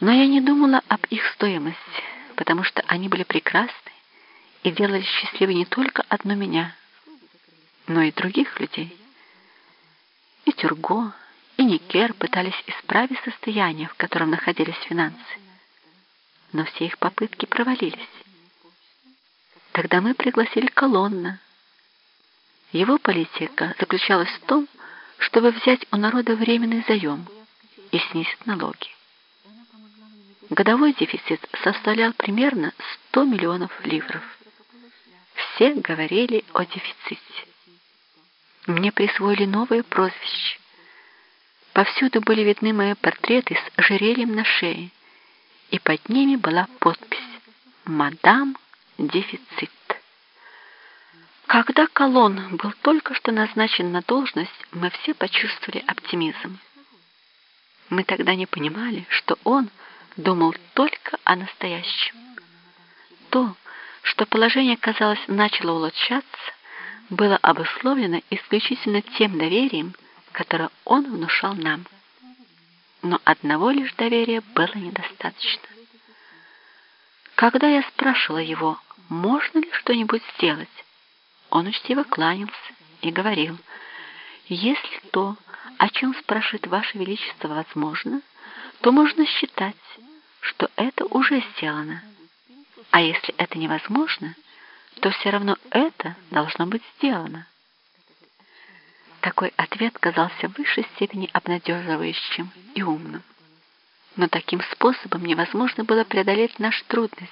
Но я не думала об их стоимости, потому что они были прекрасны и делали счастливой не только одну меня, но и других людей. И Тюрго, и Никер пытались исправить состояние, в котором находились финансы, но все их попытки провалились. Тогда мы пригласили Колонна. Его политика заключалась в том, чтобы взять у народа временный заем и снизить налоги. Годовой дефицит составлял примерно 100 миллионов ливров. Все говорили о дефиците. Мне присвоили новое прозвище. Повсюду были видны мои портреты с ожерельем на шее, и под ними была подпись «Мадам Дефицит». Когда Колон был только что назначен на должность, мы все почувствовали оптимизм. Мы тогда не понимали, что он думал только о настоящем. То, что положение, казалось, начало улучшаться, было обусловлено исключительно тем доверием, которое он внушал нам. Но одного лишь доверия было недостаточно. Когда я спрашивала его, можно ли что-нибудь сделать, он учтиво кланялся и говорил, «Если то, о чем спрашивает Ваше Величество, возможно, то можно считать, что это уже сделано. А если это невозможно, то все равно это должно быть сделано». Такой ответ казался в высшей степени обнадеживающим и умным. Но таким способом невозможно было преодолеть наши трудности.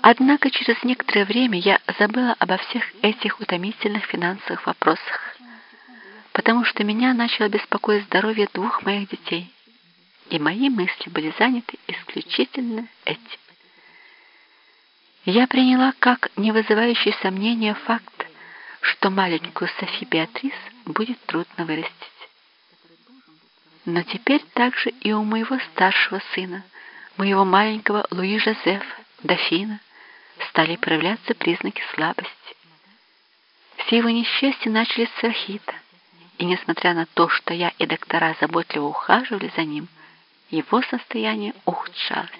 Однако через некоторое время я забыла обо всех этих утомительных финансовых вопросах, потому что меня начало беспокоить здоровье двух моих детей, и мои мысли были заняты исключительно этим. Я приняла как не вызывающий сомнения факт, что маленькую Софи Беатрис будет трудно вырастить. Но теперь также и у моего старшего сына, моего маленького Луи Жозефа, дофина, стали проявляться признаки слабости. Все его несчастья начались с архита, и несмотря на то, что я и доктора заботливо ухаживали за ним, его состояние ухудшалось.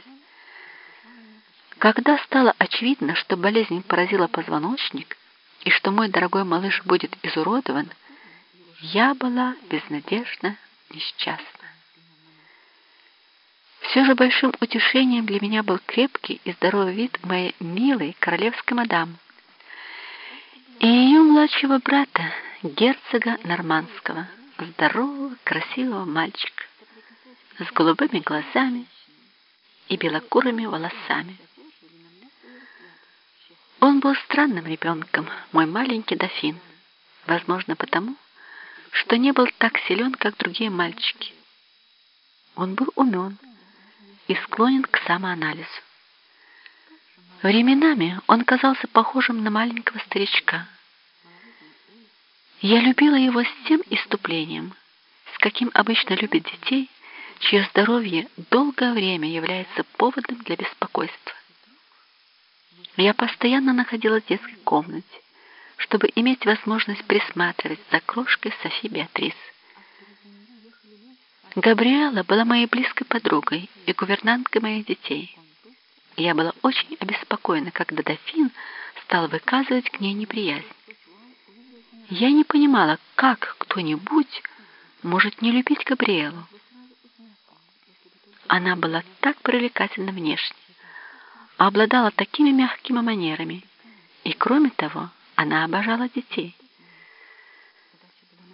Когда стало очевидно, что болезнь поразила позвоночник и что мой дорогой малыш будет изуродован, я была безнадежно несчастна. Все же большим утешением для меня был крепкий и здоровый вид моей милой королевской мадам и ее младшего брата, герцога Нормандского, здорового, красивого мальчика с голубыми глазами и белокурыми волосами. Он был странным ребенком, мой маленький дофин, возможно потому, что не был так силен, как другие мальчики. Он был умен, и склонен к самоанализу. Временами он казался похожим на маленького старичка. Я любила его с тем иступлением, с каким обычно любят детей, чье здоровье долгое время является поводом для беспокойства. Я постоянно находилась в детской комнате, чтобы иметь возможность присматривать за крошкой Софи Беатрис. Габриэла была моей близкой подругой и гувернанткой моих детей. Я была очень обеспокоена, когда дофин стал выказывать к ней неприязнь. Я не понимала, как кто-нибудь может не любить Габриэлу. Она была так привлекательна внешне, обладала такими мягкими манерами, и, кроме того, она обожала детей.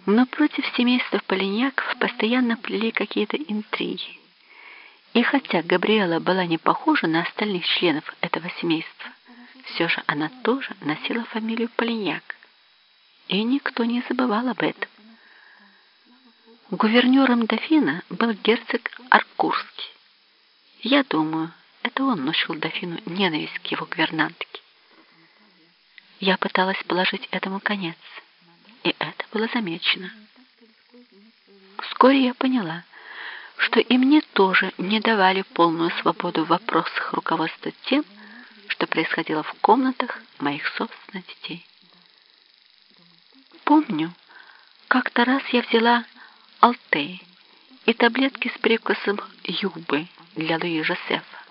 Но против семейства Полиньяков постоянно плели какие-то интриги. И хотя Габриэла была не похожа на остальных членов этого семейства, все же она тоже носила фамилию Полиньяк. И никто не забывал об этом. Гувернером дофина был герцог Аркурский. Я думаю, это он внушил дофину ненависть к его гувернантке. Я пыталась положить этому конец и это было замечено. Вскоре я поняла, что и мне тоже не давали полную свободу в вопросах руководства тем, что происходило в комнатах моих собственных детей. Помню, как-то раз я взяла Алтей и таблетки с привкусом юбы для Луи Жозефа.